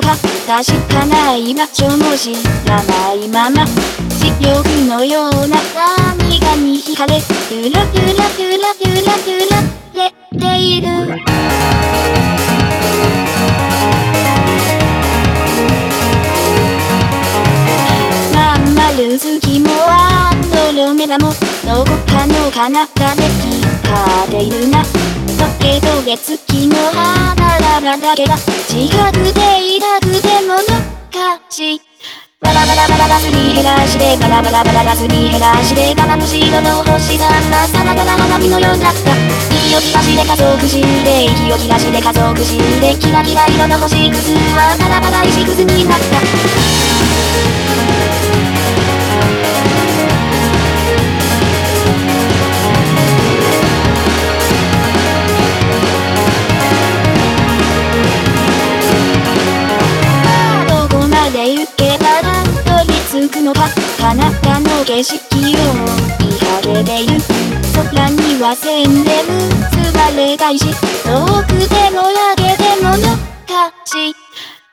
確かない場所も知らないまま視力のような何かに惹かれゆらゆらゆらゆらゆられているまん丸月もあのルメラもどこかの彼方で光っているな時計と月月の花々だけが近くでいたくてものかしバラバラバラバスに減らしてバラバラバラバスに減らしてガラムシードの星がなさながら花火のようだった息を切らして加速して息を切らして加速してキラキラ色の星屑はバラバラ石くずになったくのか彼方の景色を見上げている空には線で結ばれた石遠くでも上げてものかし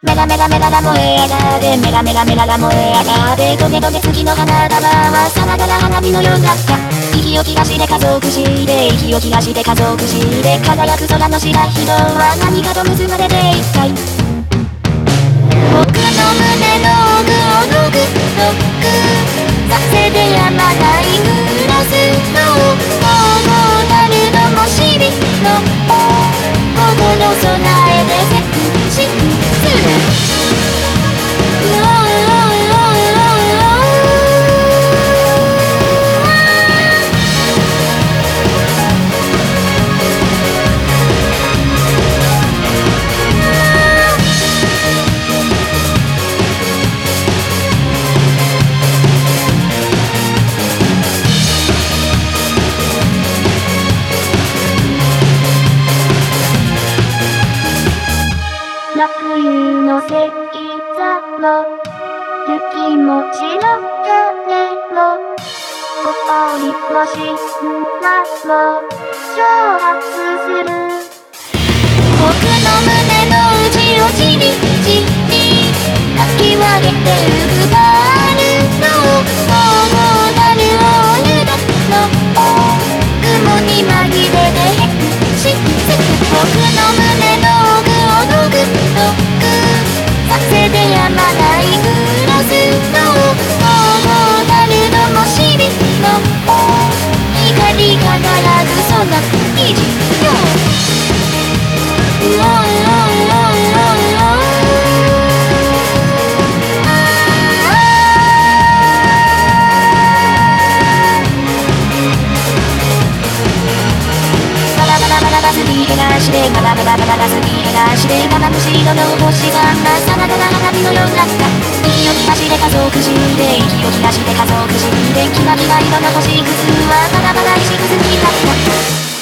メラメラメララ燃え上がってメラメラメララ燃え上がってトゲトゲ月の花束はさながら花火のようだった息を切らして加速して息を切らして加速して輝く空の白人は何かと結ばれていったい僕の胸の奥をのぐの who knows 雪も白金も氷も砂も蒸発する僕の。胸の。内をじりじりかき分けて奪ラバラバラバスに減らしてバラバラバラバスに減らしてガラムシードの星がなさながら花火のようなった息を切らして加速して息を切らして加速してキラキラ色の星屑はバラバラ石くずになった。